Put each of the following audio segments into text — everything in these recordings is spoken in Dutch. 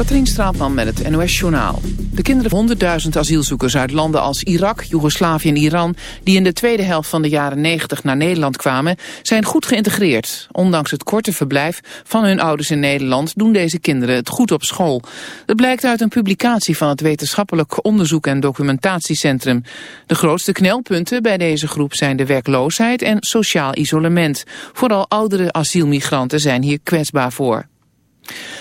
Katrien Straatman met het NOS-journaal. De kinderen van 100.000 asielzoekers uit landen als Irak, Joegoslavië en Iran... die in de tweede helft van de jaren 90 naar Nederland kwamen... zijn goed geïntegreerd. Ondanks het korte verblijf van hun ouders in Nederland... doen deze kinderen het goed op school. Dat blijkt uit een publicatie van het Wetenschappelijk Onderzoek en Documentatiecentrum. De grootste knelpunten bij deze groep zijn de werkloosheid en sociaal isolement. Vooral oudere asielmigranten zijn hier kwetsbaar voor.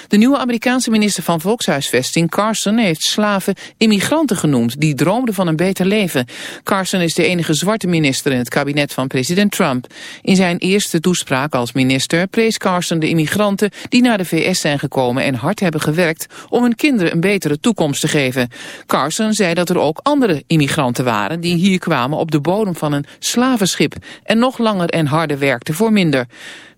De nieuwe Amerikaanse minister van Volkshuisvesting, Carson, heeft slaven immigranten genoemd die droomden van een beter leven. Carson is de enige zwarte minister in het kabinet van president Trump. In zijn eerste toespraak als minister prees Carson de immigranten die naar de VS zijn gekomen en hard hebben gewerkt om hun kinderen een betere toekomst te geven. Carson zei dat er ook andere immigranten waren die hier kwamen op de bodem van een slavenschip en nog langer en harder werkten voor minder.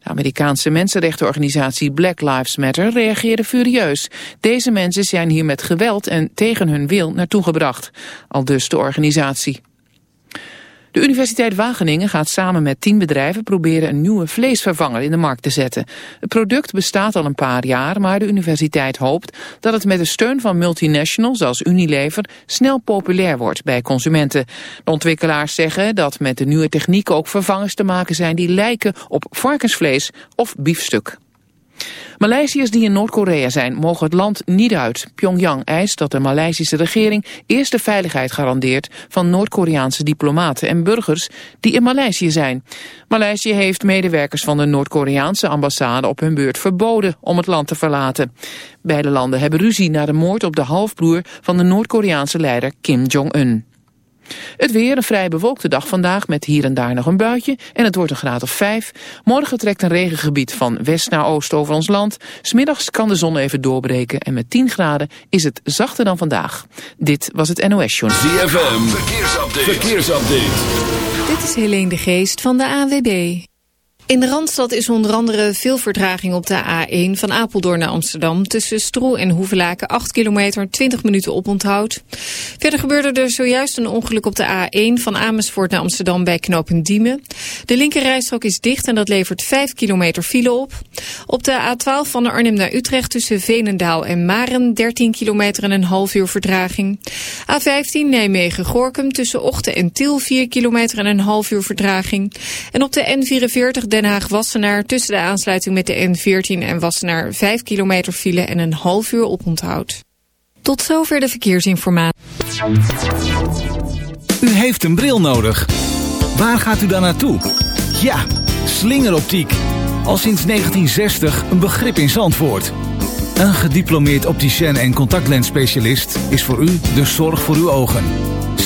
De Amerikaanse mensenrechtenorganisatie Black Lives Matter reageerde furieus. Deze mensen zijn hier met geweld en tegen hun wil naartoe gebracht. Al dus de organisatie. De Universiteit Wageningen gaat samen met tien bedrijven proberen een nieuwe vleesvervanger in de markt te zetten. Het product bestaat al een paar jaar, maar de universiteit hoopt dat het met de steun van multinationals als Unilever snel populair wordt bij consumenten. De ontwikkelaars zeggen dat met de nieuwe techniek ook vervangers te maken zijn die lijken op varkensvlees of biefstuk. Maleisiërs die in Noord-Korea zijn mogen het land niet uit. Pyongyang eist dat de Maleisische regering eerst de veiligheid garandeert van Noord-Koreaanse diplomaten en burgers die in Maleisië zijn. Maleisië heeft medewerkers van de Noord-Koreaanse ambassade op hun beurt verboden om het land te verlaten. Beide landen hebben ruzie na de moord op de halfbroer van de Noord-Koreaanse leider Kim Jong-un. Het weer, een vrij bewolkte dag vandaag met hier en daar nog een buitje en het wordt een graad of 5. Morgen trekt een regengebied van west naar oost over ons land. Smiddags kan de zon even doorbreken en met 10 graden is het zachter dan vandaag. Dit was het NOS Journal. ZFM, verkeersupdate. verkeersupdate. Dit is Helene de Geest van de AWB. In de Randstad is onder andere veel vertraging op de A1 van Apeldoorn naar Amsterdam. Tussen Stroe en Hoevelaken 8 kilometer, 20 minuten oponthoud. Verder gebeurde er zojuist een ongeluk op de A1 van Amersfoort naar Amsterdam bij knooppunt Diemen. De linkerrijstrook is dicht en dat levert 5 kilometer file op. Op de A12 van Arnhem naar Utrecht tussen Veenendaal en Maren 13 kilometer en een half uur vertraging. A15 Nijmegen-Gorkum tussen Ochten en Til 4 kilometer en een half uur vertraging. En op de N44 Den Haag-Wassenaar tussen de aansluiting met de N14 en Wassenaar 5 kilometer file en een half uur oponthoud. Tot zover de verkeersinformatie. U heeft een bril nodig. Waar gaat u dan naartoe? Ja, slingeroptiek. Al sinds 1960 een begrip in Zandvoort. Een gediplomeerd opticien en contactlensspecialist is voor u de zorg voor uw ogen.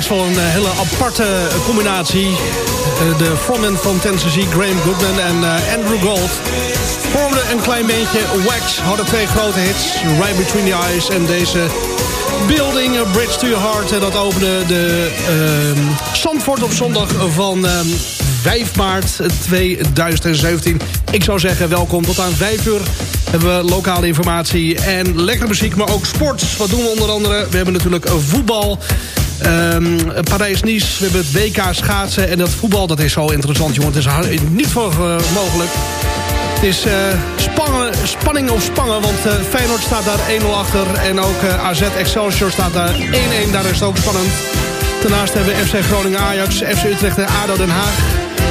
Best wel een eh, hele aparte combinatie. Eh, de frontman van Tennessee, Graham Goodman en eh, Andrew Gold... vormden een klein beetje Wax, hadden twee grote hits... Right Between the Eyes en deze Building a Bridge to Your Heart. Dat opende de uh, Zandvoort op zondag van ehm, 5 maart 2017. Ik zou zeggen, welkom tot aan 5 uur hebben we lokale informatie en lekkere muziek, maar ook sport. Wat doen we onder andere? We hebben natuurlijk voetbal, um, Parijs-Nice, we hebben het WK schaatsen en dat voetbal, dat is zo interessant, jongen. Het is niet voor uh, mogelijk. Het is eh, spangen, spanning of spangen, want eh, Feyenoord staat daar 1-0 achter. En ook eh, AZ Excelsior staat daar 1-1, daar is het ook spannend. Daarnaast hebben we FC Groningen Ajax, FC Utrecht en ADO Den Haag.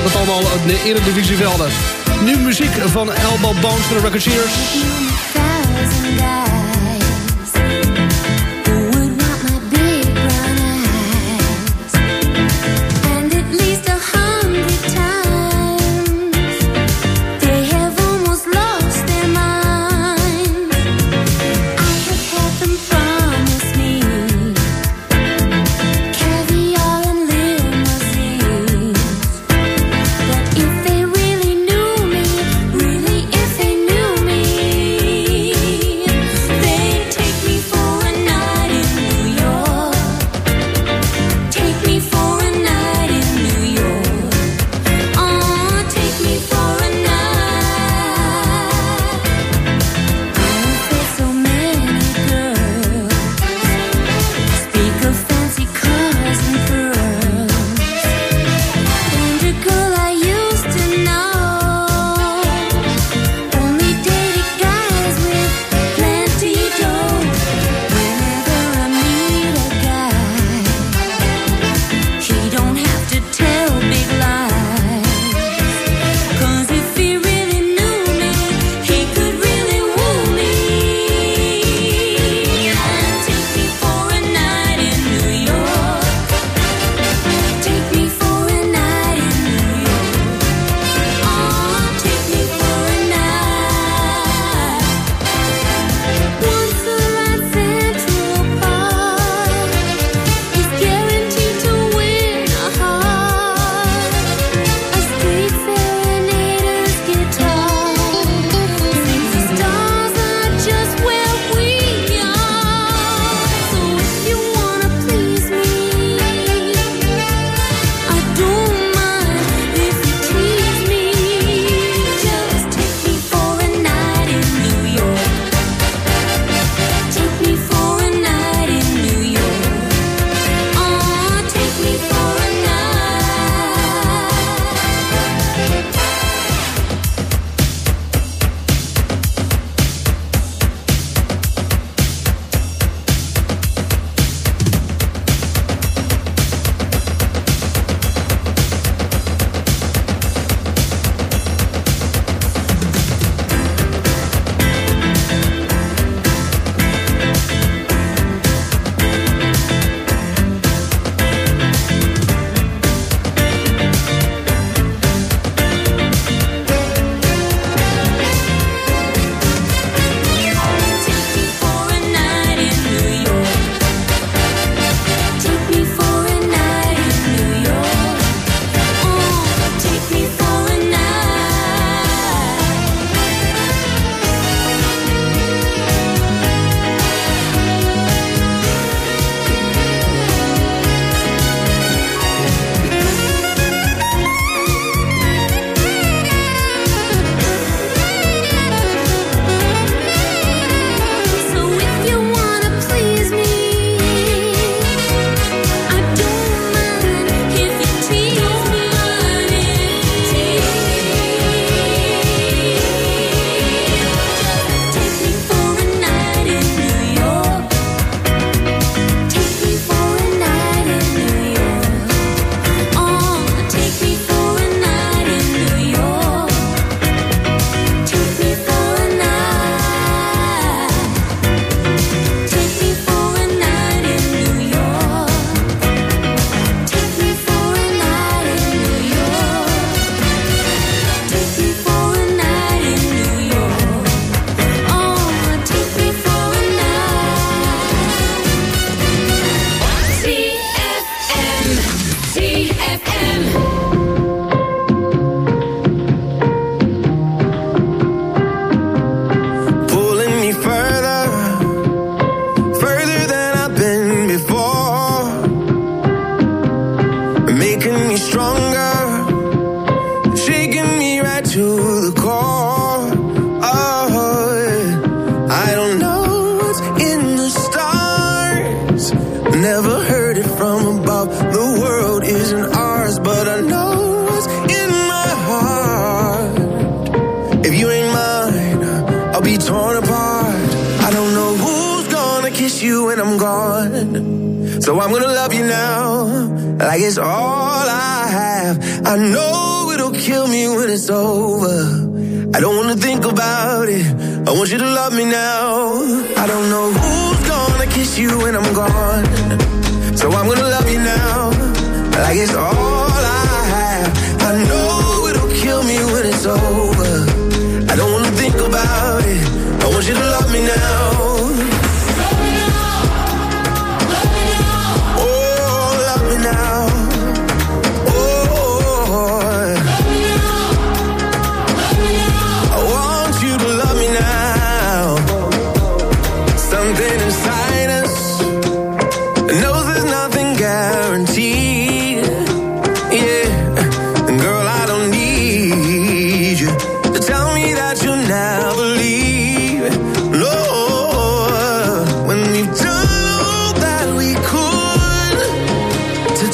Dat allemaal op de Eredivisie velden. Nu muziek van Elbow Bones van de.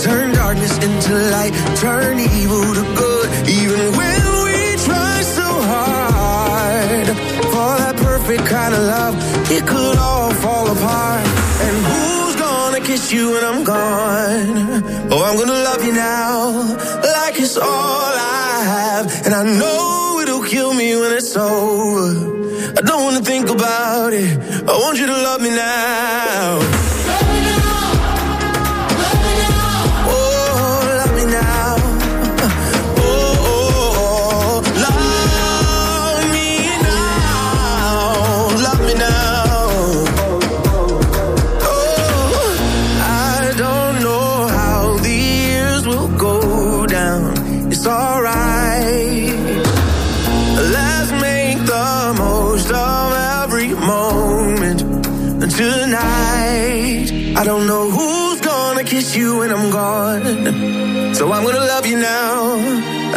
Turn darkness into light, turn evil to good. Even when we try so hard for that perfect kind of love, it could all fall apart. And who's gonna kiss you when I'm gone? Oh, I'm gonna love you now, like it's all I have. And I know it'll kill me when it's over. I don't wanna think about it. I want you to love me now.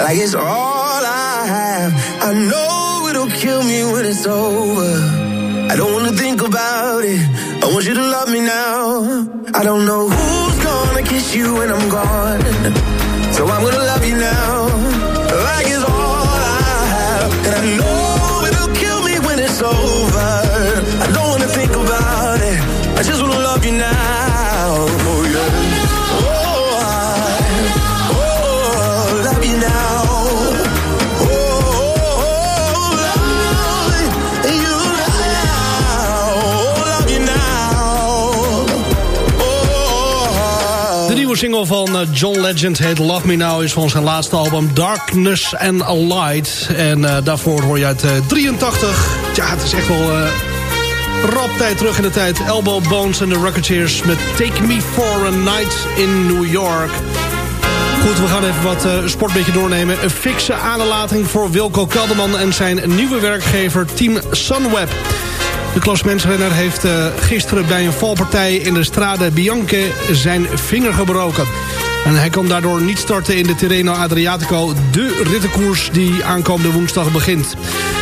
Like it's all van eh, John Legend heet Love Me Now... is van zijn laatste album Darkness and a Light. En eh, daarvoor hoor je uit eh, 83. Ja, het is echt wel eh rap tijd terug in de tijd. Elbow Bones en de Rocketeers met Take Me For A Night in New York. Goed, we gaan even wat eh sport een beetje doornemen. Een fikse aanlating voor Wilco Kelderman en zijn nieuwe werkgever Team Sunweb. De klasmensrenner heeft eh, gisteren bij een valpartij in de Strade Bianche zijn vinger gebroken. En hij kan daardoor niet starten in de Tirreno Adriatico, de rittenkoers die aankomende woensdag begint.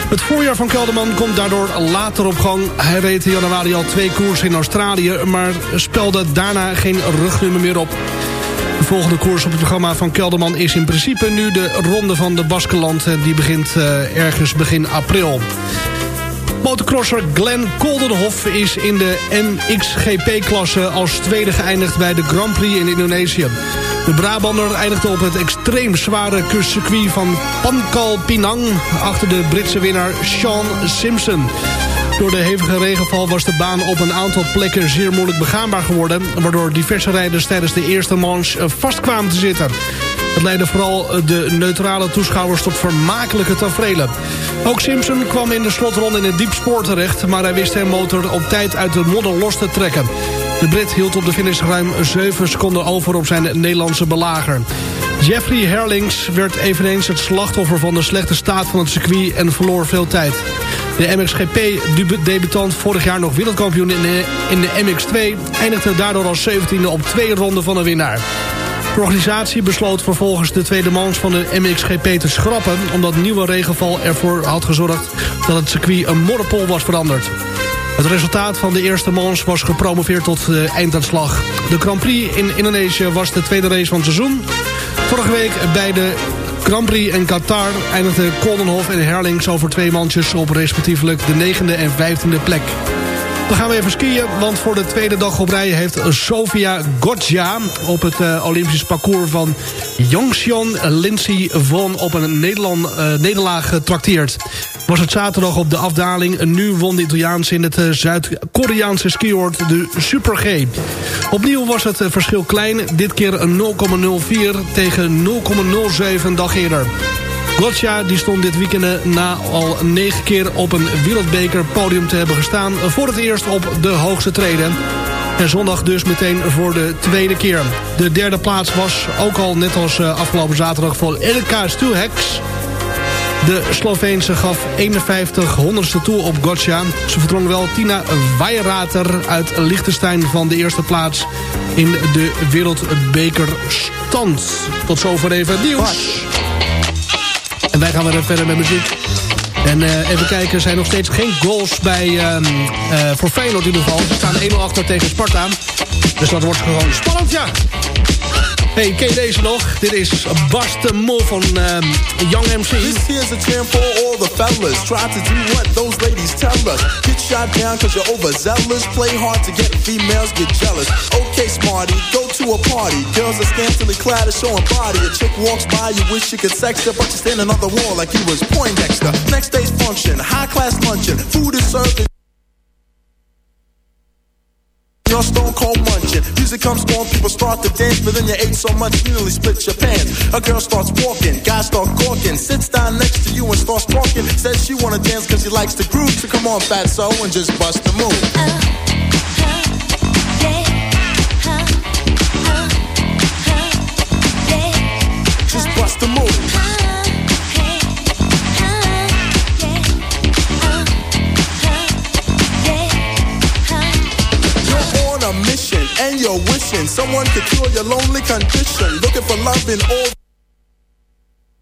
Het voorjaar van Kelderman komt daardoor later op gang. Hij reed in januari al twee koersen in Australië, maar spelde daarna geen rugnummer meer op. De volgende koers op het programma van Kelderman is in principe nu de Ronde van de Baskeland. Die begint eh, ergens begin april. Motocrosser Glenn Koldenhoff is in de MXGP-klasse als tweede geëindigd bij de Grand Prix in Indonesië. De Brabander eindigde op het extreem zware circuit van Pankal Pinang... achter de Britse winnaar Sean Simpson. Door de hevige regenval was de baan op een aantal plekken zeer moeilijk begaanbaar geworden... waardoor diverse rijders tijdens de eerste manche eh, vast kwamen te zitten. Het leidde vooral de neutrale toeschouwers tot vermakelijke tafereelen. Ook Simpson kwam in de slotronde in het diep spoor terecht... maar hij wist zijn motor op tijd uit de modder los te trekken. De Brit hield op de finish ruim 7 seconden over op zijn Nederlandse belager. Jeffrey Herlings werd eveneens het slachtoffer van de slechte staat van het circuit en verloor veel tijd. De MXGP-debutant, vorig jaar nog wereldkampioen in de, in de MX2... eindigde daardoor als 17e op twee ronden van een winnaar. De organisatie besloot vervolgens de tweede mans van de MXGP te schrappen... omdat nieuwe regenval ervoor had gezorgd dat het circuit een modderpool was veranderd. Het resultaat van de eerste mans was gepromoveerd tot de einduitslag. De Grand Prix in Indonesië was de tweede race van het seizoen. Vorige week bij de Grand Prix en Qatar eindigden Koldenhof en Herlings over twee mandjes op respectievelijk de negende en vijftiende plek. Dan gaan we even skiën, want voor de tweede dag op rij heeft Sofia Gotja op het eh, Olympisch parcours van Yongcheon Lindsey Von op een Nederland, eh, nederlaag getrakteerd. Was het zaterdag op de afdaling. Nu won de Italiaanse in het eh, Zuid-Koreaanse skioord de Super G. Opnieuw was het verschil klein. Dit keer een 0,04 tegen 0,07 een dag eerder. Gotcha die stond dit weekend na al negen keer op een wereldbeker podium te hebben gestaan... voor het eerst op de hoogste treden. En zondag dus meteen voor de tweede keer. De derde plaats was ook al net als eh, afgelopen zaterdag voor Elka Stuhex... De Sloveense gaf 51 honderdste toe op Gotcha. Ze verdrong wel Tina Weirater uit Liechtenstein van de eerste plaats in de wereldbekerstand. Tot zover even nieuws. En wij gaan weer verder met muziek. En eh, even kijken, er zijn nog steeds geen goals bij, eh, voor Feyenoord in ieder geval. Ze staan 1-0 achter tegen Sparta. Dus dat wordt gewoon spannend, ja. Hey, ken je deze nog? Dit is Bas de Mol van ehm, Young MC. This here's a chant for all the fellas. Try to do what those ladies tell us. Get shot down cause you're overzealous. Play hard to get females, get jealous. Okay, smarty, go to a party. Girls are scantily clad and showing body. A chick walks by, you wish you could sex her, but you're standing on the wall like you was Poindexter. Next day's function, high class luncheon. Food is served you're stone cold munching. Music comes on, people start to dance, but then you ate so much you nearly split your pants. A girl starts walking, guys start gawking, sits down next to you and starts talking. Says she wanna dance cause she likes the groove. So come on, fat so and just bust the move. Just someone could cure your lonely condition. Looking for love in all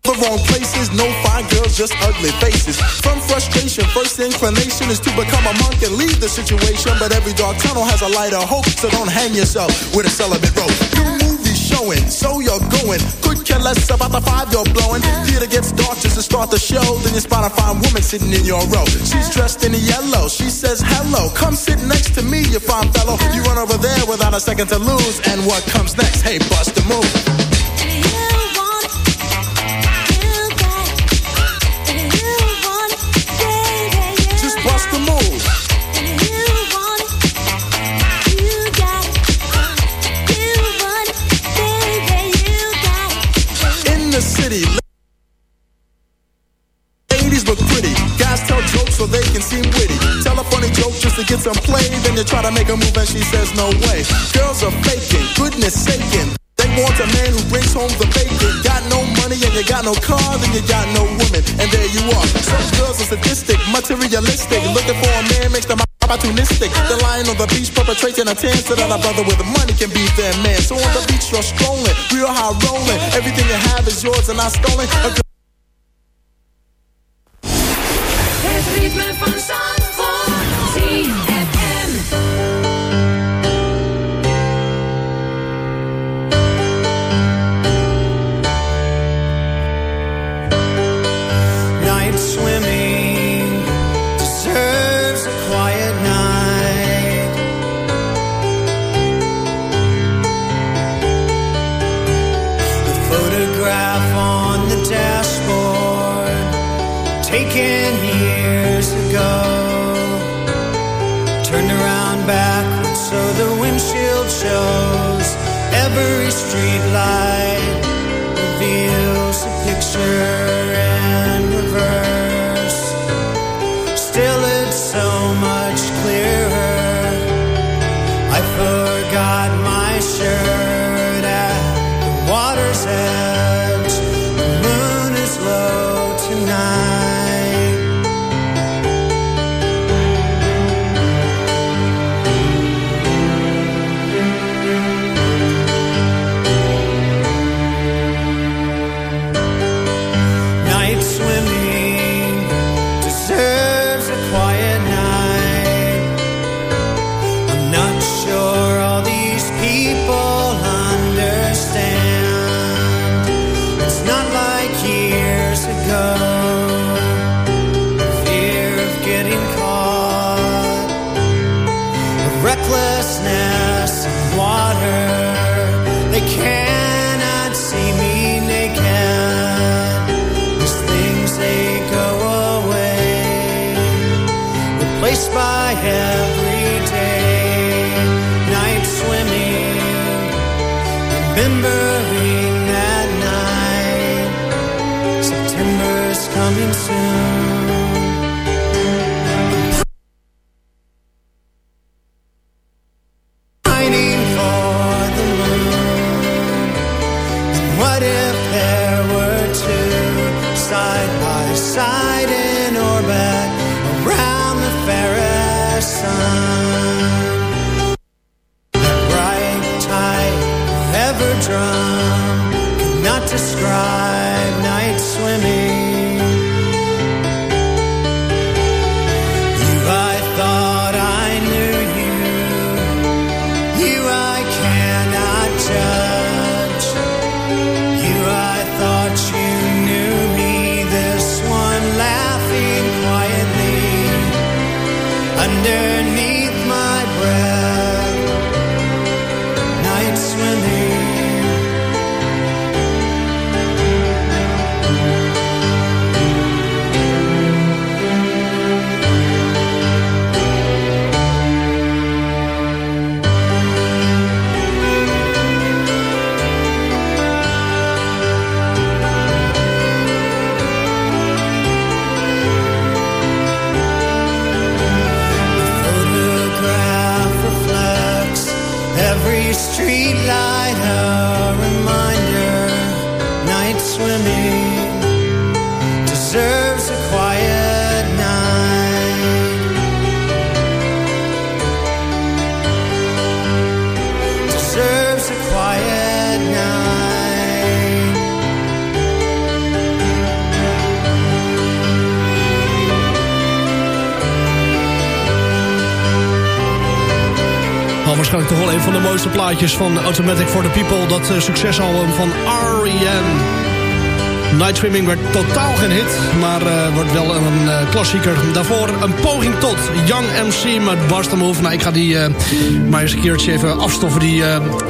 the wrong places, no fine girls, just ugly faces. From frustration, first inclination is to become a monk and leave the situation. But every dark tunnel has a light of hope, so don't hang yourself with a celibate rope. New movie showing, so you're going. Could care less about the five you're blowing. Theater gets dark just to start the show. Then you spot a fine woman sitting in your row. She's dressed in yellow. She says hello. Come sit next to me, you fine fellow. You run over there without a second to lose. And what comes next? Hey, bust the move. Seem witty. Tell a funny joke just to get some play. Then you try to make a move and she says no way. Girls are faking, goodness saking. They want a man who brings home the bacon. Got no money and you got no car, then you got no woman. And there you are. Some girls are sadistic, materialistic. Looking for a man makes them opportunistic. The lion on the beach perpetrating a tan so that a brother with money can be their man. So on the beach you're strolling, real high rolling. Everything you have is yours and not stolen. A girl Het ritme van Zandvoort. Coming soon. Waarschijnlijk toch wel een van de mooiste plaatjes van Automatic for the People. Dat eh, succesalbum van R.E.M. Night Swimming werd totaal geen hit, maar eh, wordt wel een eh, klassieker. Daarvoor een poging tot Young MC met Move. Nou, ik ga die maar eens een keertje even afstoffen, die,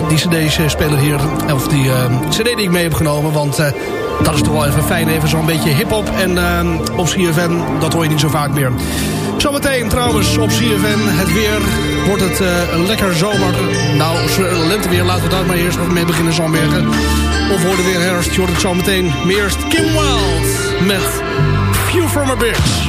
die cd-speler hier. Of die cd die ik mee heb genomen, want... dat is toch wel even fijn, even zo'n beetje hip-hop. En op CFN, dat hoor je niet zo vaak meer. Zometeen trouwens op CFN het weer. Wordt het eh, lekker zomer. Nou, z- lenteweer, laten we daar maar eerst mee beginnen Zandbergen. Of wordt het weer herfst, je het zometeen. Maar eerst Kim Wild met View from a Bitch.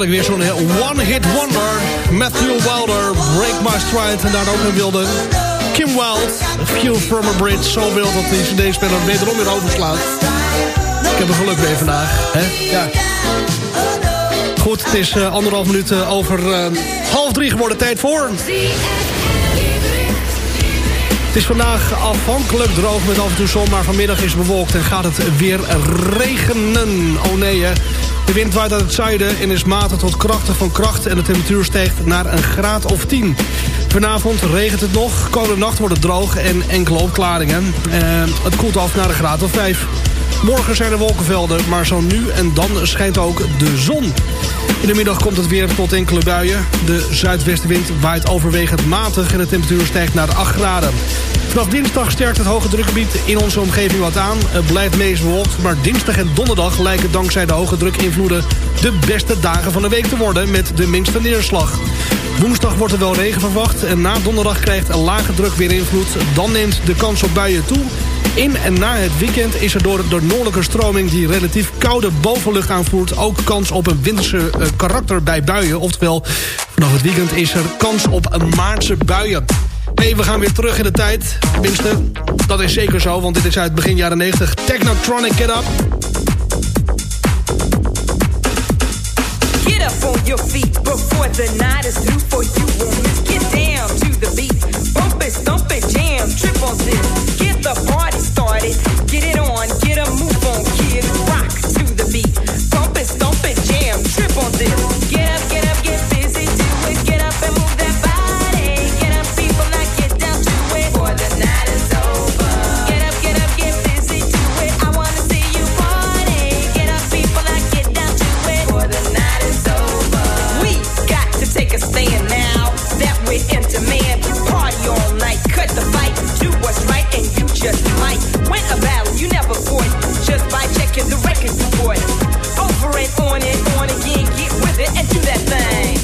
Heerlijk weer zo'n one-hit wonder. Matthew Wilder, Break My Stride. En daar ook een wilde Kim Wilde, Feel From A Bridge. Zo wild dat die cd-speler wederom weer overslaat. Ik heb er geluk mee vandaag. Hè? Ja. Goed, het is uh, anderhalf minuut uh, over uh, half drie geworden. Tijd voor... Het is vandaag afhankelijk droog met af en toe zon, maar vanmiddag is bewolkt en gaat het weer regenen. Oh nee. De wind waait uit het zuiden en is matig tot krachtig van kracht... en de temperatuur stijgt naar een graad of 10. Vanavond regent het nog, komende nacht wordt het droog en enkele opklaringen. Eh, het koelt af naar een graad of 5. Morgen zijn er wolkenvelden, maar zo nu en dan schijnt ook de zon. In de middag komt het weer tot enkele buien. De zuidwestenwind waait overwegend matig en de temperatuur stijgt naar 8 graden. Vanaf dinsdag sterkt het hoge drukgebied in onze omgeving wat aan. Het blijft meest bewolkt, maar dinsdag en donderdag lijken dankzij de hoge drukinvloeden de beste dagen van de week te worden met de minste neerslag. Woensdag wordt er wel regen verwacht en na donderdag krijgt een lage druk weer invloed. Dan neemt de kans op buien toe in en na het weekend is er door de noordelijke stroming... die relatief koude bovenlucht aanvoert... ook kans op een winterse uh, karakter bij buien. Oftewel, vanaf het weekend is er kans op een maartse buien. Nee, we gaan weer terug in de tijd. Tenminste, dat is zeker zo, want dit is uit begin jaren 90. Technotronic, get up. Get up on your feet before the night is through for you. Get down to the beat. Bump it, stomp it, jam, trip on this. Get the party checking the record bought. Over and on and on again, get with it and do that thing.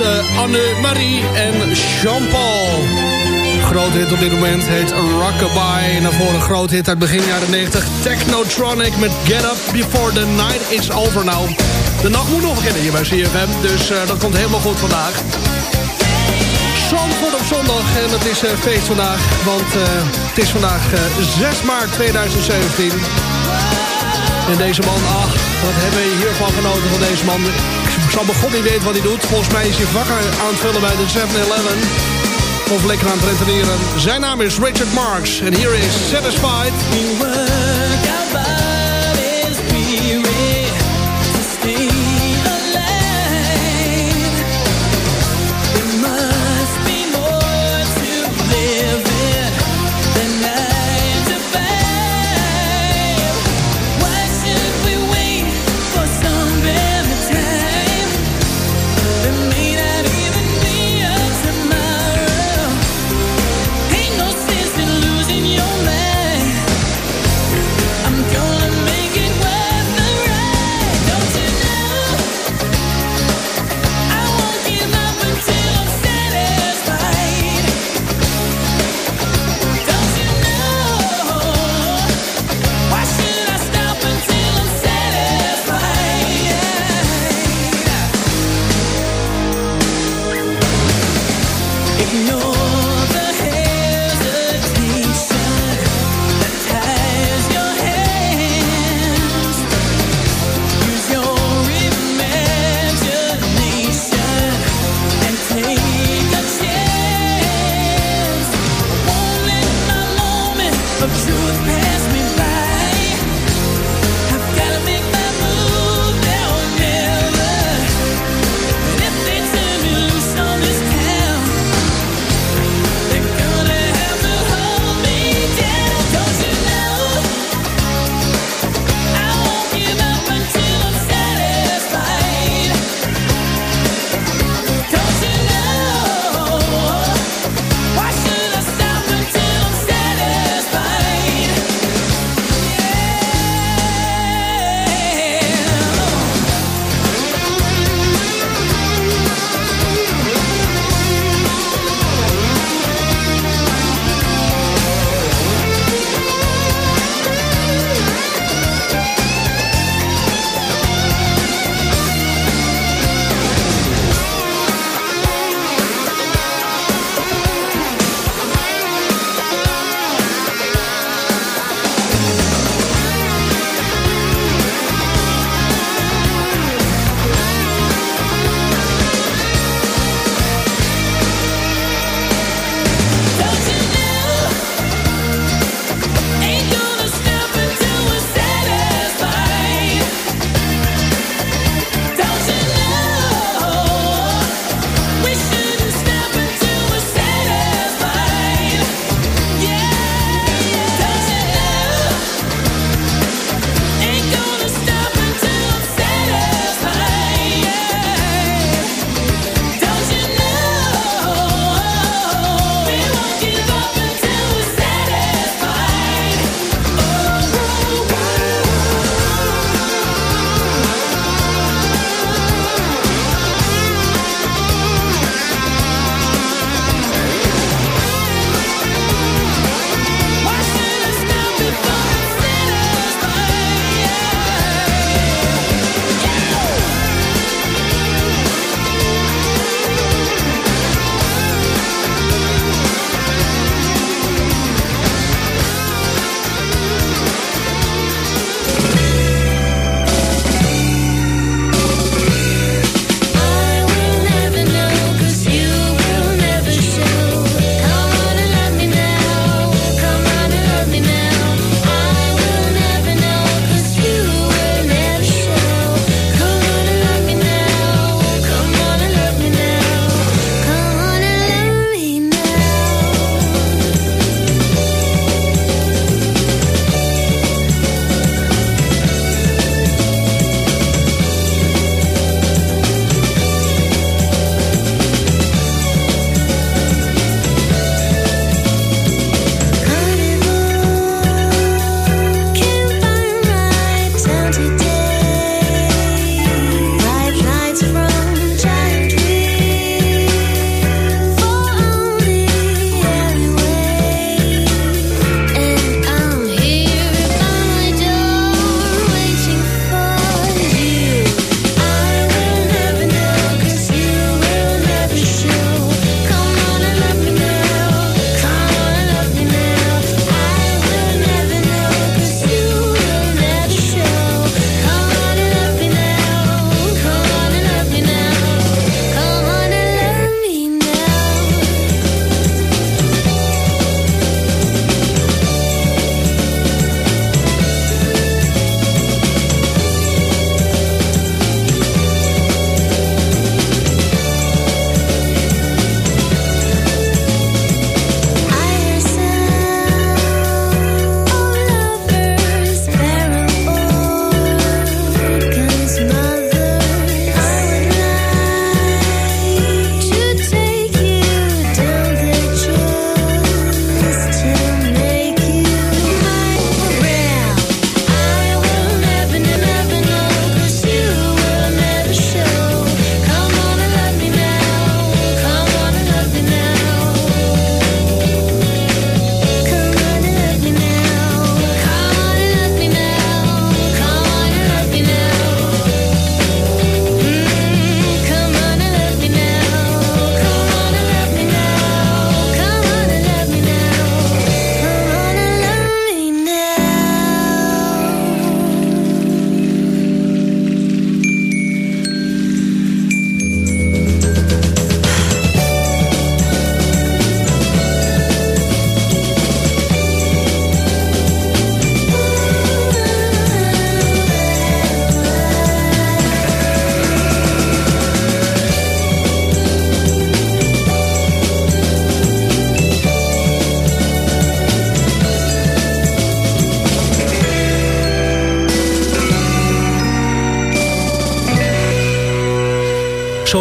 eh, Anne-Marie en Jean-Paul. Grote hit op dit moment heet Rockabye. En daarvoor een grote hit uit begin jaren 90. Technotronic met Get Up Before the Night is Over Now. De nacht moet nog beginnen hier bij CFM. Dus eh, dat komt helemaal goed vandaag. Zandvoort op zondag. En het is eh, feest vandaag. Want het is vandaag eh, 6 maart 2017. En deze man, ach, wat hebben we hiervan genoten van deze man. Ik zal begon niet weten wat hij doet. Volgens mij is hij wakker aan het vullen bij de 7-Eleven. Of lekker aan het rentenieren. Zijn naam is Richard Marks. En hier is Satisfied.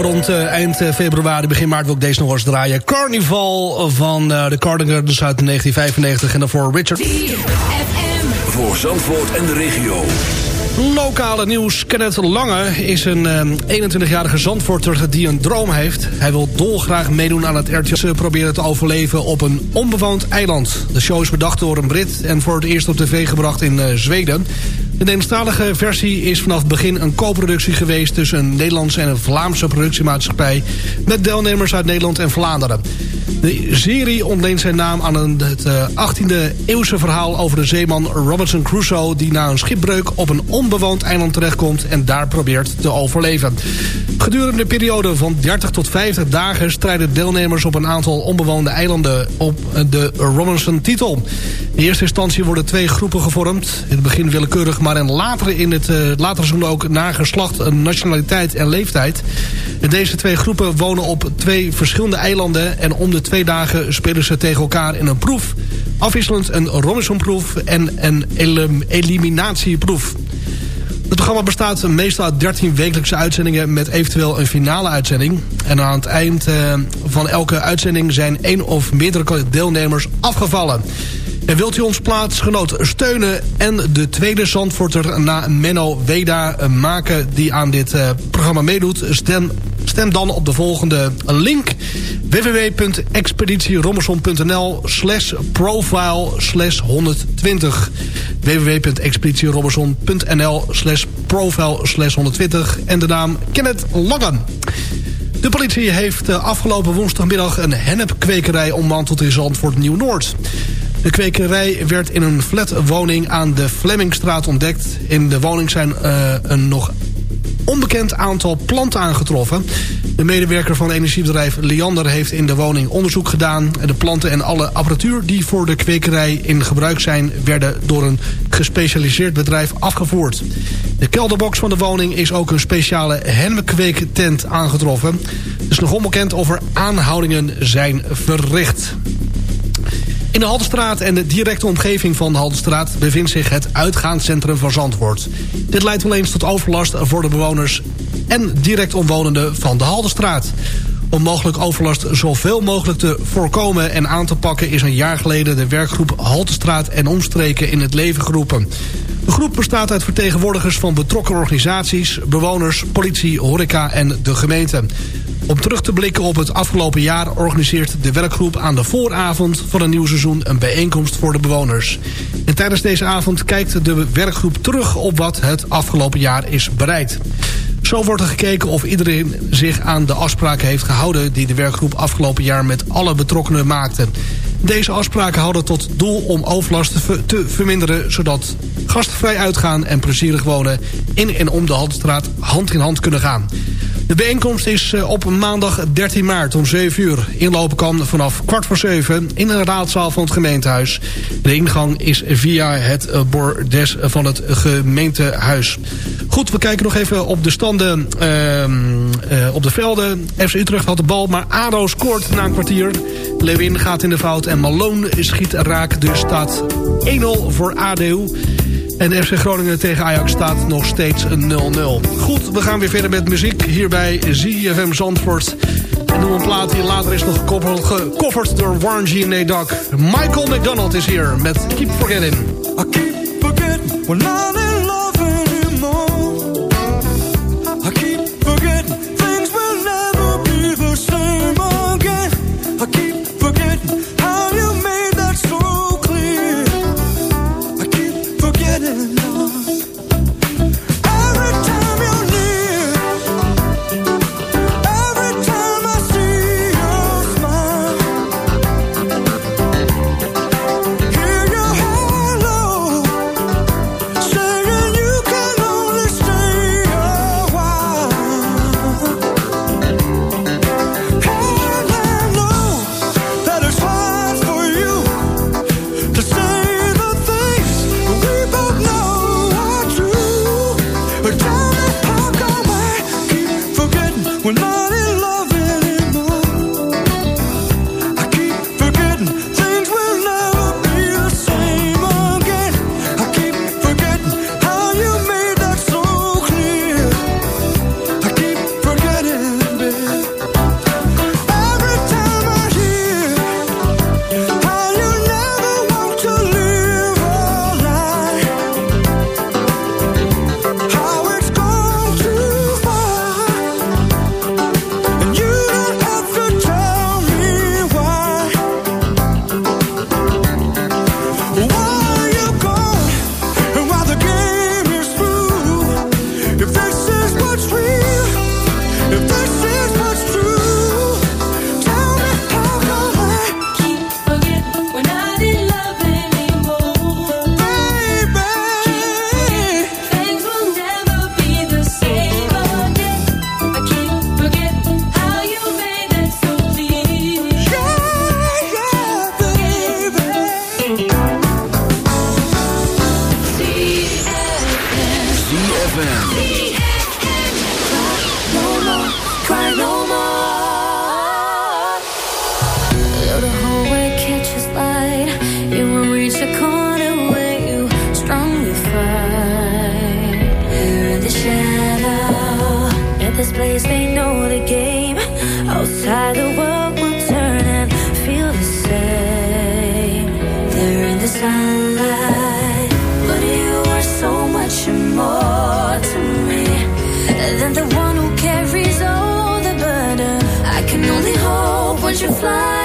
Rond eh, eind eh, februari, begin maart wil ik deze nog eens draaien. Carnival van eh, de Cardigans uit 1995 en daarvoor Richard. Voor Zandvoort en de regio. Lokale nieuws. Kenneth Lange is een eh, 21-jarige Zandvoorter die een droom heeft. Hij wil dolgraag meedoen aan het RTL proberen te overleven op een onbewoond eiland. De show is bedacht door een Brit en voor het eerst op tv gebracht in Zweden. De Nederlandstalige versie is vanaf het begin een co-productie geweest... tussen een Nederlandse en een Vlaamse productiemaatschappij... met deelnemers uit Nederland en Vlaanderen. De serie ontleent zijn naam aan een, het eh, 18e eeuwse verhaal over de zeeman Robinson Crusoe... die na een schipbreuk op een onbewoond eiland terechtkomt en daar probeert te overleven. Gedurende de periode van 30 tot 50 dagen strijden deelnemers op een aantal onbewoonde eilanden op de Robinson-titel. In eerste instantie worden twee groepen gevormd. In het begin willekeurig, maar in later in het uh, latere seizoen ook naar geslacht, nationaliteit en leeftijd. En deze twee groepen wonen op twee verschillende eilanden en om de twee dagen spelen ze tegen elkaar in een proef. Afwisselend een Robinson-proef en een elim eliminatieproef. Het programma bestaat meestal uit 13 wekelijkse uitzendingen... met eventueel een finale uitzending. En aan het eind uh, van elke uitzending zijn één of meerdere deelnemers afgevallen. En wilt u ons plaatsgenoot steunen en de tweede Zandvoorter na Menno Weda maken... die aan dit uh, programma meedoet, stem, stem dan op de volgende link www.expeditierommerson.nl slash profile slash 120 www.expeditierommerson.nl slash profile slash 120 en de naam Kenneth Langen. De politie heeft afgelopen woensdagmiddag een hennepkwekerij ommanteld in Zandvoort Nieuw-Noord. De kwekerij werd in een flatwoning aan de Flemmingstraat ontdekt. In de woning zijn uh, een nog onbekend aantal planten aangetroffen. De medewerker van energiebedrijf Liander heeft in de woning onderzoek gedaan. De planten en alle apparatuur die voor de kwekerij in gebruik zijn... werden door een gespecialiseerd bedrijf afgevoerd. De kelderbox van de woning is ook een speciale hennepkweektent aangetroffen. Het is nog onbekend of er aanhoudingen zijn verricht. In de Haltestraat en de directe omgeving van de bevindt zich het uitgaanscentrum van Zandvoort. Dit leidt wel eens tot overlast voor de bewoners... en direct omwonenden van de Haltestraat. Om mogelijk overlast zoveel mogelijk te voorkomen en aan te pakken... is een jaar geleden de werkgroep Haltestraat en Omstreken in het leven geroepen. De groep bestaat uit vertegenwoordigers van betrokken organisaties... bewoners, politie, horeca en de gemeente. Om terug te blikken op het afgelopen jaar organiseert de werkgroep aan de vooravond van een nieuw seizoen een bijeenkomst voor de bewoners. En tijdens deze avond kijkt de werkgroep terug op wat het afgelopen jaar is bereikt. Zo wordt er gekeken of iedereen zich aan de afspraken heeft gehouden... die de werkgroep afgelopen jaar met alle betrokkenen maakte. Deze afspraken houden tot doel om overlast te verminderen... zodat gastvrij uitgaan en plezierig wonen in en om de Haltestraat hand in hand kunnen gaan. De bijeenkomst is op maandag 13 maart om 7 uur. Inlopen kan vanaf kwart voor 7 in een raadzaal van het gemeentehuis. De ingang is via het bordes van het gemeentehuis. Goed, we kijken nog even op de standen uh, uh, op de velden. FC Utrecht had de bal, maar ADO scoort na een kwartier. Lewin gaat in de fout en Malone schiet raak. Dus staat 1-0 voor ADO. En FC Groningen tegen Ajax staat nog steeds 0-0. Goed, we gaan weer verder met muziek hier bij ZFM Zandvoort. En doen een plaat die later is nog gekoppeld, gekofferd door Warren G. Doc. Michael McDonald is hier met Keep Forgetting. I keep forgetting ZFM. should fly.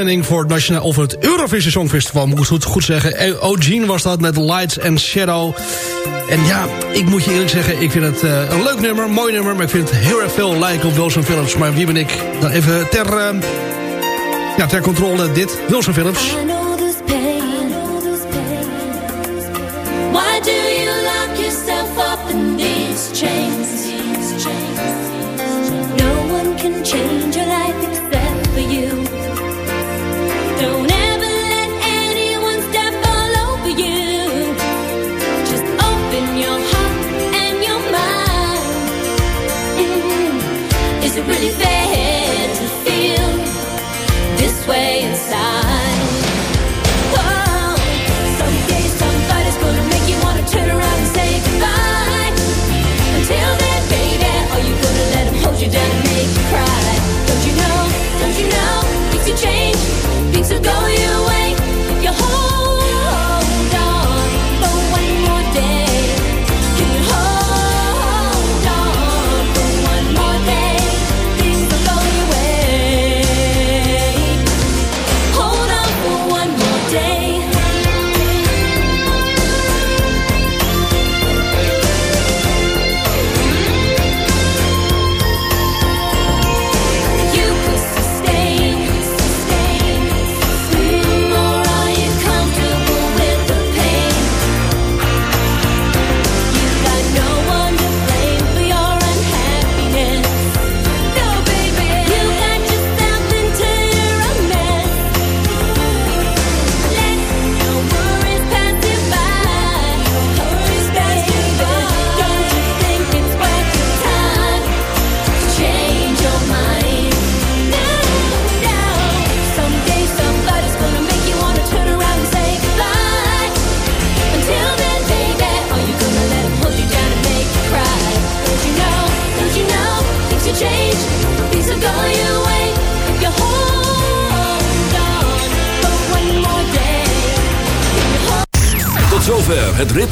voor het, nationaal, of het Eurovisie Songfestival, moet ik het goed zeggen. Eh, OG was dat met Lights and Shadow. En ja, ik moet je eerlijk zeggen, ik vind het eh, een leuk nummer, een mooi nummer... maar ik vind het heel erg veel lijken op Wilson Phillips. Maar wie ben ik? Dan even ter, eh, ja, ter controle dit, Wilson Phillips. Why do you lock yourself up in these chains? No one can change your life